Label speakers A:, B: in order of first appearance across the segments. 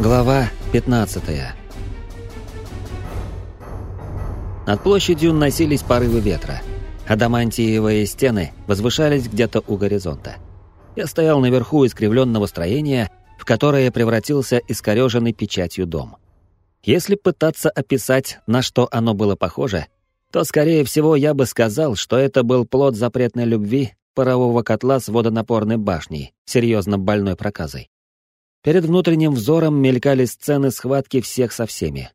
A: Глава 15 Над площадью носились порывы ветра. Адамантиевые стены возвышались где-то у горизонта. Я стоял наверху искривленного строения, в которое превратился искореженный печатью дом. Если пытаться описать, на что оно было похоже, то, скорее всего, я бы сказал, что это был плод запретной любви парового котла с водонапорной башней, серьезно больной проказой. Перед внутренним взором мелькали сцены схватки всех со всеми.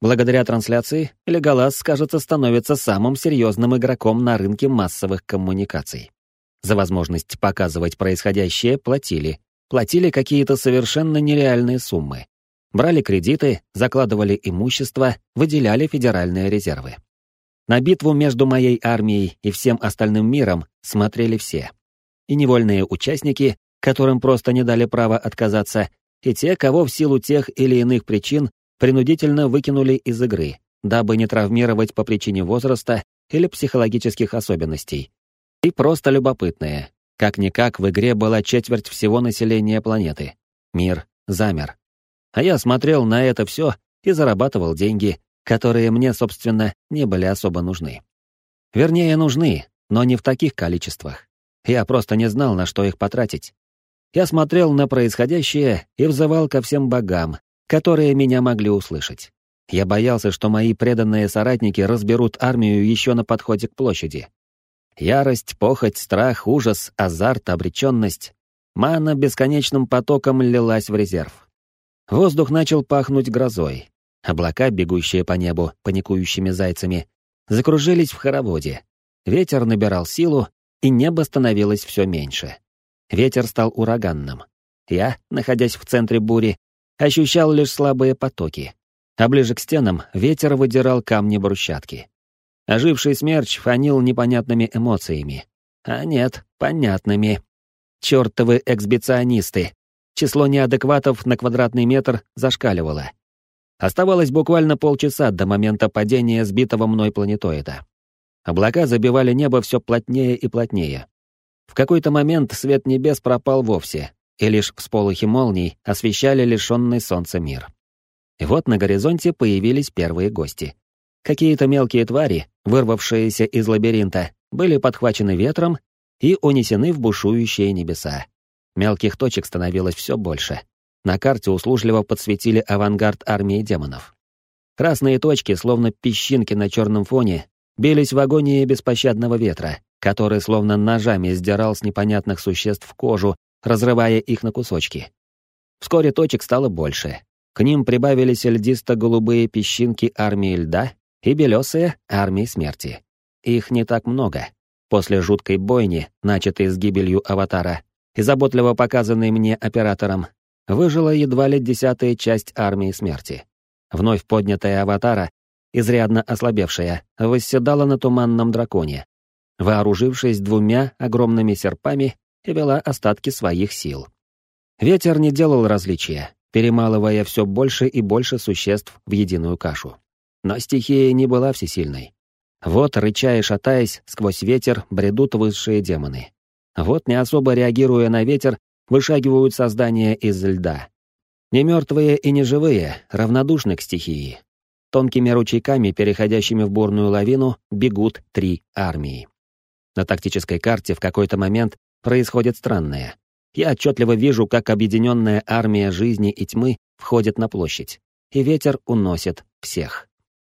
A: Благодаря трансляции Леголас, кажется, становится самым серьезным игроком на рынке массовых коммуникаций. За возможность показывать происходящее платили. Платили какие-то совершенно нереальные суммы. Брали кредиты, закладывали имущество, выделяли федеральные резервы. На битву между моей армией и всем остальным миром смотрели все. И невольные участники, которым просто не дали права отказаться, и те, кого в силу тех или иных причин принудительно выкинули из игры, дабы не травмировать по причине возраста или психологических особенностей. И просто любопытные. Как-никак в игре была четверть всего населения планеты. Мир замер. А я смотрел на это все и зарабатывал деньги, которые мне, собственно, не были особо нужны. Вернее, нужны, но не в таких количествах. Я просто не знал, на что их потратить. Я смотрел на происходящее и взывал ко всем богам, которые меня могли услышать. Я боялся, что мои преданные соратники разберут армию еще на подходе к площади. Ярость, похоть, страх, ужас, азарт, обреченность. Мана бесконечным потоком лилась в резерв. Воздух начал пахнуть грозой. Облака, бегущие по небу паникующими зайцами, закружились в хороводе. Ветер набирал силу, и небо становилось все меньше. Ветер стал ураганным. Я, находясь в центре бури, ощущал лишь слабые потоки. А ближе к стенам ветер выдирал камни брусчатки. Оживший смерч фанил непонятными эмоциями. А нет, понятными. Чёртовы эксбиционисты. Число неадекватов на квадратный метр зашкаливало. Оставалось буквально полчаса до момента падения сбитого мной планетоида. Облака забивали небо все плотнее и плотнее. В какой-то момент свет небес пропал вовсе, и лишь всполохи молний освещали лишенный солнца мир. И вот на горизонте появились первые гости. Какие-то мелкие твари, вырвавшиеся из лабиринта, были подхвачены ветром и унесены в бушующие небеса. Мелких точек становилось все больше. На карте услужливо подсветили авангард армии демонов. Красные точки, словно песчинки на черном фоне, бились в агонии беспощадного ветра, который словно ножами сдирал с непонятных существ кожу, разрывая их на кусочки. Вскоре точек стало больше. К ним прибавились льдисто-голубые песчинки армии льда и белесые армии смерти. Их не так много. После жуткой бойни, начатой с гибелью аватара, и заботливо показанной мне оператором, выжила едва ли десятая часть армии смерти. Вновь поднятая аватара, изрядно ослабевшая, восседала на туманном драконе, вооружившись двумя огромными серпами, и вела остатки своих сил. Ветер не делал различия, перемалывая все больше и больше существ в единую кашу. Но стихия не была всесильной. Вот, рыча и шатаясь, сквозь ветер бредут высшие демоны. Вот, не особо реагируя на ветер, вышагивают создания из льда. Не мертвые и не живые, равнодушны к стихии. Тонкими ручейками, переходящими в бурную лавину, бегут три армии. На тактической карте в какой-то момент происходит странное. Я отчетливо вижу, как объединенная армия жизни и тьмы входит на площадь, и ветер уносит всех.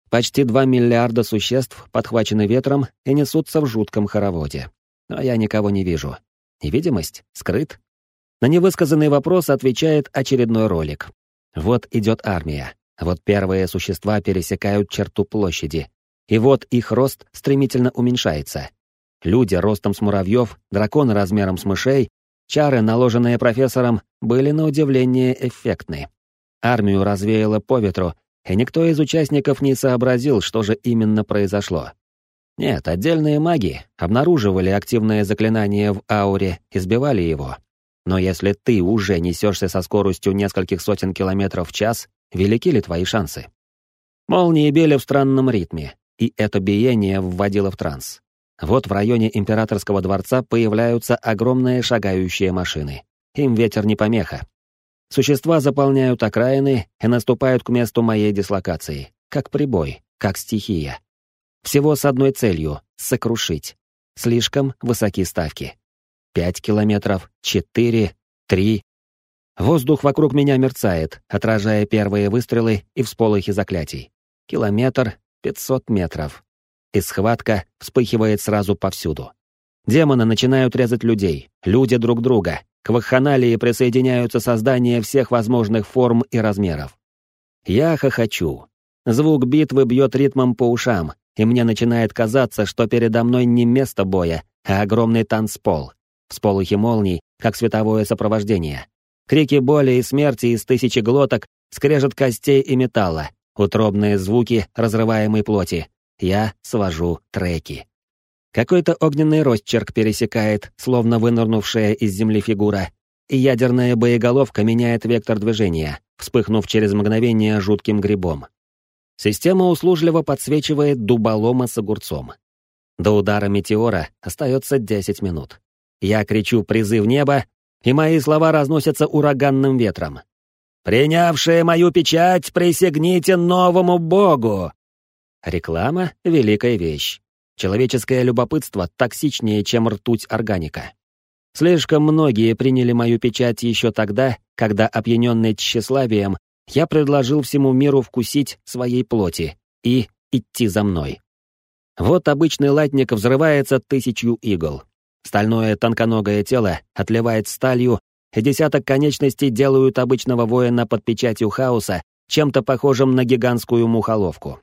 A: Почти два миллиарда существ подхвачены ветром и несутся в жутком хороводе. Но я никого не вижу. Невидимость? Скрыт? На невысказанный вопрос отвечает очередной ролик. Вот идет армия. Вот первые существа пересекают черту площади. И вот их рост стремительно уменьшается. Люди ростом с муравьев, драконы размером с мышей, чары, наложенные профессором, были на удивление эффектны. Армию развеяло по ветру, и никто из участников не сообразил, что же именно произошло. Нет, отдельные маги обнаруживали активное заклинание в ауре и сбивали его. Но если ты уже несешься со скоростью нескольких сотен километров в час, велики ли твои шансы? Молнии били в странном ритме, и это биение вводило в транс. Вот в районе императорского дворца появляются огромные шагающие машины. Им ветер не помеха. Существа заполняют окраины и наступают к месту моей дислокации, как прибой, как стихия. Всего с одной целью — сокрушить. Слишком высоки ставки. Пять километров, четыре, три. Воздух вокруг меня мерцает, отражая первые выстрелы и всполохи заклятий. Километр, пятьсот метров. И схватка вспыхивает сразу повсюду. Демоны начинают резать людей, люди друг друга. К вакханалии присоединяются создания всех возможных форм и размеров. Я хохочу. Звук битвы бьет ритмом по ушам, и мне начинает казаться, что передо мной не место боя, а огромный танцпол. Всполохи молний, как световое сопровождение. Крики боли и смерти из тысячи глоток, скрежет костей и металла, утробные звуки разрываемой плоти. Я свожу треки. Какой-то огненный росчерк пересекает, словно вынырнувшая из земли фигура, и ядерная боеголовка меняет вектор движения, вспыхнув через мгновение жутким грибом. Система услужливо подсвечивает дуболома с огурцом. До удара метеора остается 10 минут. Я кричу призыв неба, и мои слова разносятся ураганным ветром. «Принявшие мою печать, присягните новому богу!» Реклама — великая вещь. Человеческое любопытство токсичнее, чем ртуть органика. Слишком многие приняли мою печать еще тогда, когда, опьяненный тщеславием, я предложил всему миру вкусить своей плоти и идти за мной. Вот обычный латник взрывается тысячью игл. Стальное тонконогое тело отливает сталью, и десяток конечностей делают обычного воина под печатью хаоса чем-то похожим на гигантскую мухоловку.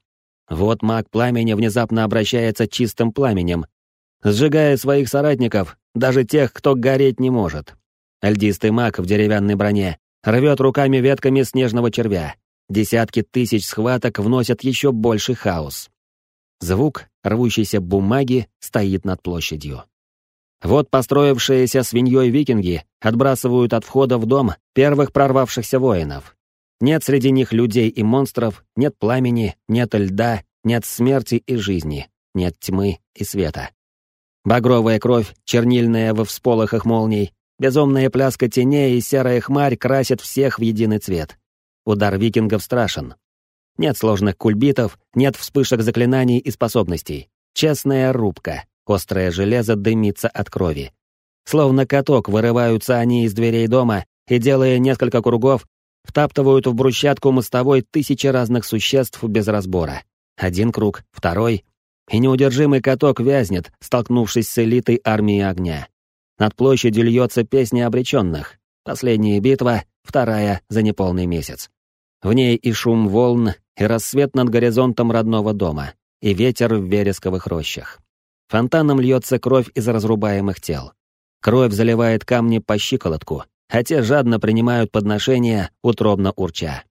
A: Вот маг пламени внезапно обращается чистым пламенем, сжигая своих соратников, даже тех, кто гореть не может. Льдистый маг в деревянной броне рвет руками ветками снежного червя. Десятки тысяч схваток вносят еще больше хаос. Звук рвущейся бумаги стоит над площадью. Вот построившиеся свиньей викинги отбрасывают от входа в дом первых прорвавшихся воинов. Нет среди них людей и монстров, нет пламени, нет льда, нет смерти и жизни, нет тьмы и света. Багровая кровь, чернильная во всполохах молний, безумная пляска теней и серая хмарь красят всех в единый цвет. Удар викингов страшен. Нет сложных кульбитов, нет вспышек заклинаний и способностей. Честная рубка, острое железо дымится от крови. Словно каток вырываются они из дверей дома и, делая несколько кругов, втаптывают в брусчатку мостовой тысячи разных существ без разбора. Один круг, второй, и неудержимый каток вязнет, столкнувшись с элитой армии огня. Над площадью льется песня обреченных. Последняя битва, вторая за неполный месяц. В ней и шум волн, и рассвет над горизонтом родного дома, и ветер в вересковых рощах. Фонтаном льется кровь из разрубаемых тел. Кровь заливает камни по щиколотку, а те жадно принимают подношения, утробно урча.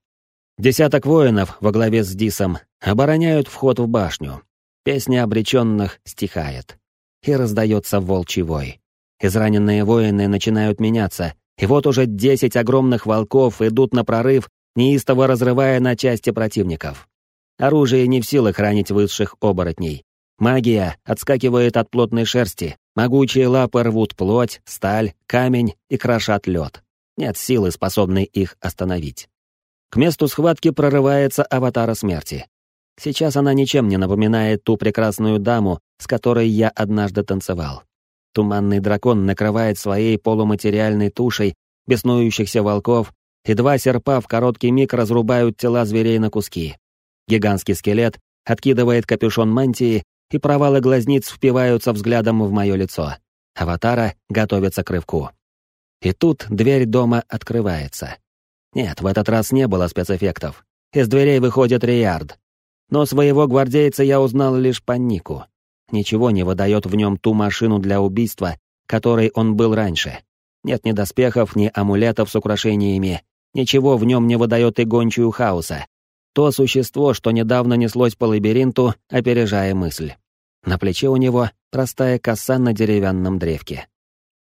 A: Десяток воинов во главе с Дисом обороняют вход в башню. Песня обреченных стихает. И раздается волчий вой. Израненные воины начинают меняться, и вот уже десять огромных волков идут на прорыв, неистово разрывая на части противников. Оружие не в силах ранить высших оборотней. Магия отскакивает от плотной шерсти, могучие лапы рвут плоть, сталь, камень и крошат лед. Нет силы, способной их остановить. К месту схватки прорывается аватара смерти. Сейчас она ничем не напоминает ту прекрасную даму, с которой я однажды танцевал. Туманный дракон накрывает своей полуматериальной тушей беснующихся волков, и два серпа в короткий миг разрубают тела зверей на куски. Гигантский скелет откидывает капюшон мантии, и провалы глазниц впиваются взглядом в мое лицо. Аватара готовится к рывку. И тут дверь дома открывается. Нет, в этот раз не было спецэффектов. Из дверей выходит Риард. Но своего гвардейца я узнал лишь по нику. Ничего не выдает в нем ту машину для убийства, которой он был раньше. Нет ни доспехов, ни амулетов с украшениями. Ничего в нем не выдает и гончую хаоса. То существо, что недавно неслось по лабиринту, опережая мысль. На плече у него простая коса на деревянном древке.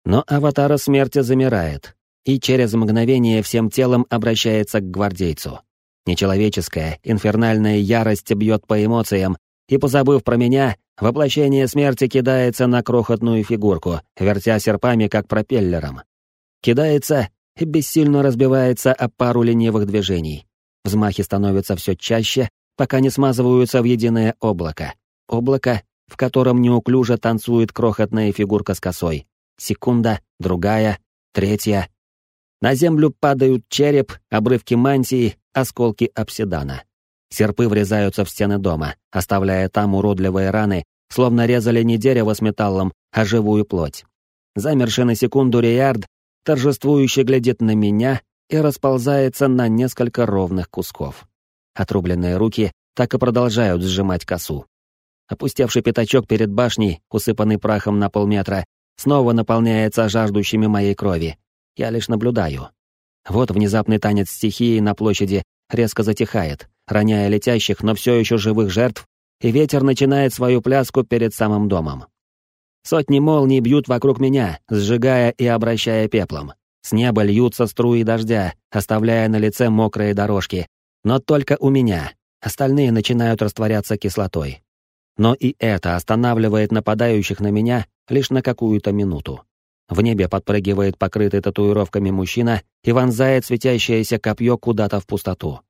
A: Но аватара смерти замирает, и через мгновение всем телом обращается к гвардейцу. Нечеловеческая, инфернальная ярость бьет по эмоциям, и, позабыв про меня, воплощение смерти кидается на крохотную фигурку, вертя серпами как пропеллером. Кидается и бессильно разбивается о пару ленивых движений. Взмахи становятся все чаще, пока не смазываются в единое облако. Облако, в котором неуклюже танцует крохотная фигурка с косой. Секунда, другая, третья. На землю падают череп, обрывки мантии, осколки обсидана. Серпы врезаются в стены дома, оставляя там уродливые раны, словно резали не дерево с металлом, а живую плоть. Замерший на секунду Риард торжествующе глядит на меня и расползается на несколько ровных кусков. Отрубленные руки так и продолжают сжимать косу. Опустевший пятачок перед башней, усыпанный прахом на полметра, снова наполняется жаждущими моей крови. Я лишь наблюдаю. Вот внезапный танец стихии на площади резко затихает, роняя летящих, но все еще живых жертв, и ветер начинает свою пляску перед самым домом. Сотни молний бьют вокруг меня, сжигая и обращая пеплом. С неба льются струи дождя, оставляя на лице мокрые дорожки. Но только у меня. Остальные начинают растворяться кислотой. Но и это останавливает нападающих на меня лишь на какую-то минуту. В небе подпрыгивает покрытый татуировками мужчина и вонзает светящееся копье куда-то в пустоту.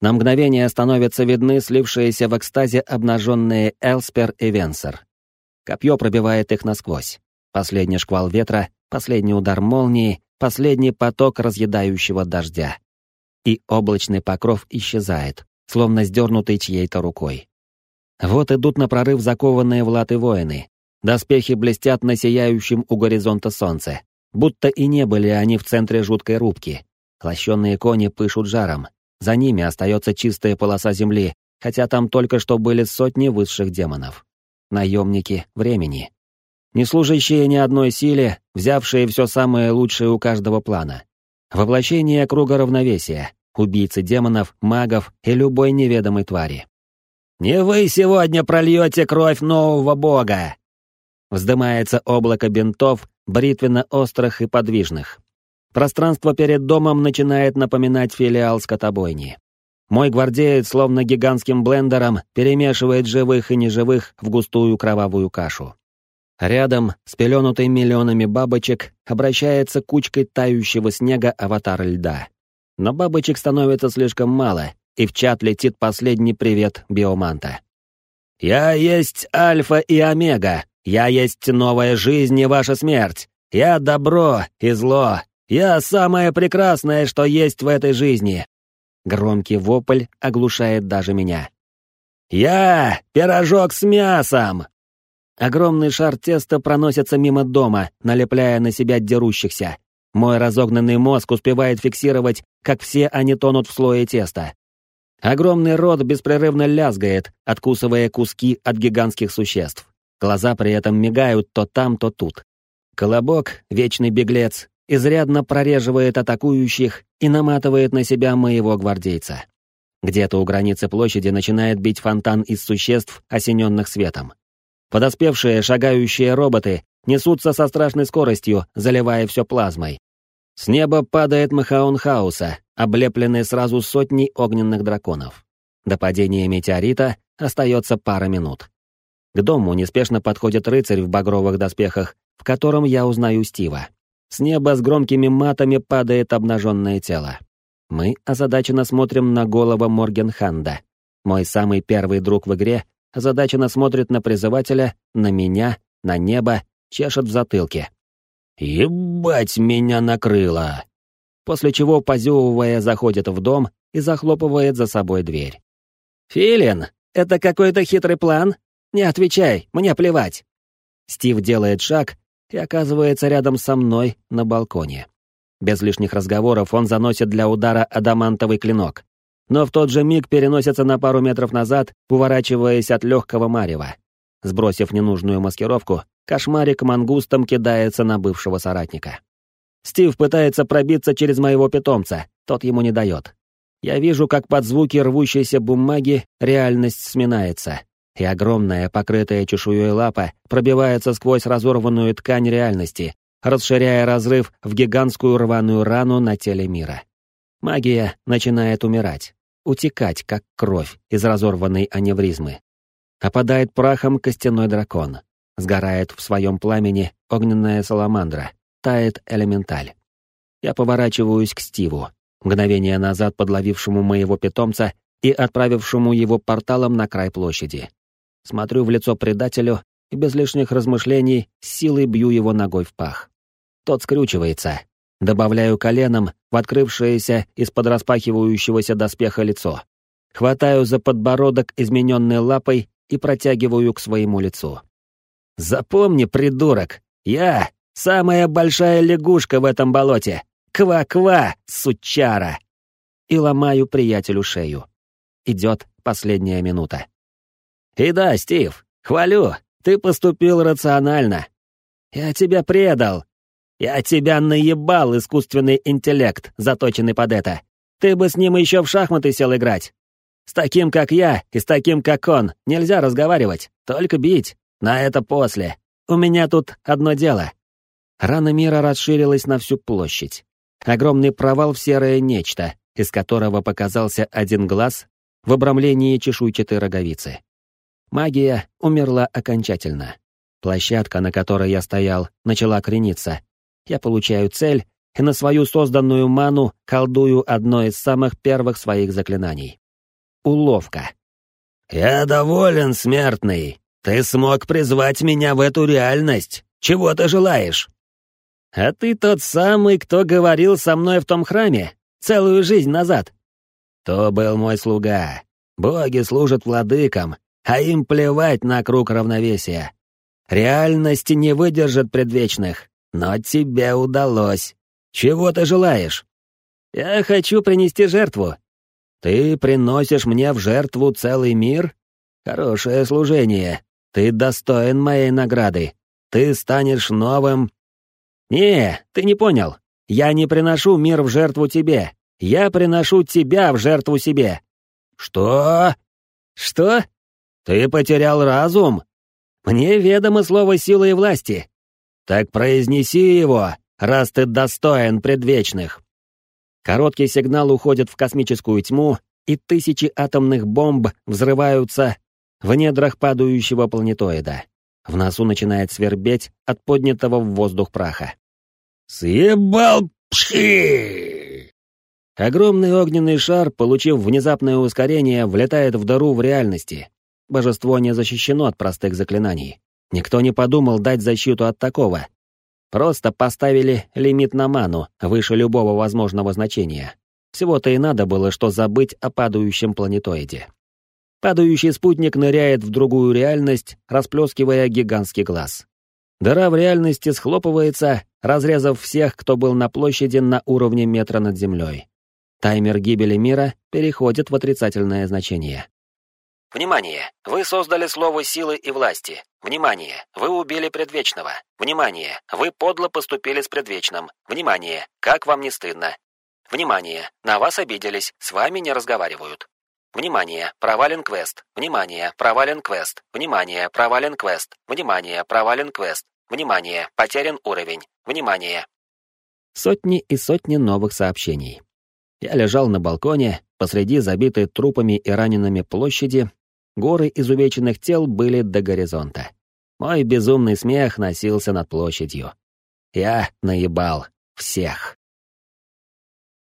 A: На мгновение становятся видны слившиеся в экстазе обнаженные Элспер и Венсер. Копье пробивает их насквозь. Последний шквал ветра, последний удар молнии, последний поток разъедающего дождя. И облачный покров исчезает, словно сдернутый чьей-то рукой. Вот идут на прорыв закованные в латы воины. Доспехи блестят на сияющем у горизонта солнце, будто и не были они в центре жуткой рубки. Лощенные кони пышут жаром, за ними остается чистая полоса земли, хотя там только что были сотни высших демонов. Наемники времени. Не служащие ни одной силе, взявшие все самое лучшее у каждого плана. Воплощение круга равновесия, убийцы демонов, магов и любой неведомой твари. «Не вы сегодня прольете кровь нового бога!» Вздымается облако бинтов, бритвенно-острых и подвижных. Пространство перед домом начинает напоминать филиал скотобойни. Мой гвардеец, словно гигантским блендером, перемешивает живых и неживых в густую кровавую кашу. Рядом, спеленутый миллионами бабочек, обращается кучкой тающего снега аватар льда. Но бабочек становится слишком мало, и в чат летит последний привет Биоманта. «Я есть Альфа и Омега! Я есть новая жизнь и ваша смерть! Я добро и зло! Я самое прекрасное, что есть в этой жизни!» Громкий вопль оглушает даже меня. «Я пирожок с мясом!» Огромный шар теста проносится мимо дома, налепляя на себя дерущихся. Мой разогнанный мозг успевает фиксировать, как все они тонут в слое теста. Огромный рот беспрерывно лязгает, откусывая куски от гигантских существ. Глаза при этом мигают то там, то тут. Колобок, вечный беглец, изрядно прореживает атакующих и наматывает на себя моего гвардейца. Где-то у границы площади начинает бить фонтан из существ, осененных светом. Подоспевшие шагающие роботы несутся со страшной скоростью, заливая все плазмой. С неба падает Махаон Хаоса, облепленный сразу сотней огненных драконов. До падения метеорита остается пара минут. К дому неспешно подходит рыцарь в багровых доспехах, в котором я узнаю Стива. С неба с громкими матами падает обнаженное тело. Мы озадаченно смотрим на голову Моргенханда. Мой самый первый друг в игре озадаченно смотрит на призывателя, на меня, на небо, чешет в затылке. «Ебать, меня накрыло!» После чего, позевывая, заходит в дом и захлопывает за собой дверь. «Филин, это какой-то хитрый план? Не отвечай, мне плевать!» Стив делает шаг, и оказывается рядом со мной на балконе. Без лишних разговоров он заносит для удара адамантовый клинок. Но в тот же миг переносится на пару метров назад, уворачиваясь от легкого марева. Сбросив ненужную маскировку, кошмарик мангустом кидается на бывшего соратника. Стив пытается пробиться через моего питомца, тот ему не дает. Я вижу, как под звуки рвущейся бумаги реальность сминается, и огромная, покрытая чешуей лапа пробивается сквозь разорванную ткань реальности, расширяя разрыв в гигантскую рваную рану на теле мира. Магия начинает умирать, утекать, как кровь из разорванной аневризмы. Опадает прахом костяной дракон. Сгорает в своем пламени огненная саламандра. Тает элементаль. Я поворачиваюсь к Стиву, мгновение назад подловившему моего питомца и отправившему его порталом на край площади. Смотрю в лицо предателю и без лишних размышлений силой бью его ногой в пах. Тот скрючивается. Добавляю коленом в открывшееся из-под распахивающегося доспеха лицо. Хватаю за подбородок измененной лапой и протягиваю к своему лицу. «Запомни, придурок, я — самая большая лягушка в этом болоте! Ква-ква, сучара!» И ломаю приятелю шею. Идет последняя минута. «И да, Стив, хвалю, ты поступил рационально. Я тебя предал. Я тебя наебал, искусственный интеллект, заточенный под это. Ты бы с ним еще в шахматы сел играть. С таким, как я, и с таким, как он, нельзя разговаривать, только бить. На это после. У меня тут одно дело. Рана мира расширилась на всю площадь. Огромный провал в серое нечто, из которого показался один глаз в обрамлении чешуйчатой роговицы. Магия умерла окончательно. Площадка, на которой я стоял, начала крениться. Я получаю цель и на свою созданную ману колдую одно из самых первых своих заклинаний уловка. «Я доволен, смертный. Ты смог призвать меня в эту реальность. Чего ты желаешь?» «А ты тот самый, кто говорил со мной в том храме, целую жизнь назад». «То был мой слуга. Боги служат владыкам, а им плевать на круг равновесия. Реальность не выдержит предвечных, но тебе удалось. Чего ты желаешь?» «Я хочу принести жертву, ты приносишь мне в жертву целый мир? Хорошее служение. Ты достоин моей награды. Ты станешь новым... Не, ты не понял. Я не приношу мир в жертву тебе. Я приношу тебя в жертву себе. Что? Что? Ты потерял разум? Мне ведомо слово силы и власти. Так произнеси его, раз ты достоин предвечных. Короткий сигнал уходит в космическую тьму, и тысячи атомных бомб взрываются в недрах падающего планетоида. В носу начинает свербеть от поднятого в воздух праха. «Съебал пши!» Огромный огненный шар, получив внезапное ускорение, влетает в дыру в реальности. Божество не защищено от простых заклинаний. Никто не подумал дать защиту от такого, Просто поставили лимит на ману выше любого возможного значения. Всего-то и надо было, что забыть о падающем планетоиде. Падающий спутник ныряет в другую реальность, расплескивая гигантский глаз. Дыра в реальности схлопывается, разрезав всех, кто был на площади на уровне метра над землей. Таймер гибели мира переходит в отрицательное значение.
B: Внимание! Вы создали слово силы и власти. Внимание! Вы убили предвечного. Внимание! Вы подло поступили с предвечным. Внимание! Как вам не стыдно? Внимание! На вас обиделись, с вами не разговаривают. Внимание! Провален квест. Внимание! Провален квест. Внимание! Провален квест. Внимание! Провален квест. Внимание! Потерян уровень. Внимание!
A: Сотни и сотни новых сообщений. Я лежал на балконе, посреди забитой трупами и ранеными площади, Горы изувеченных тел были до горизонта. Мой безумный смех носился над площадью. Я наебал всех.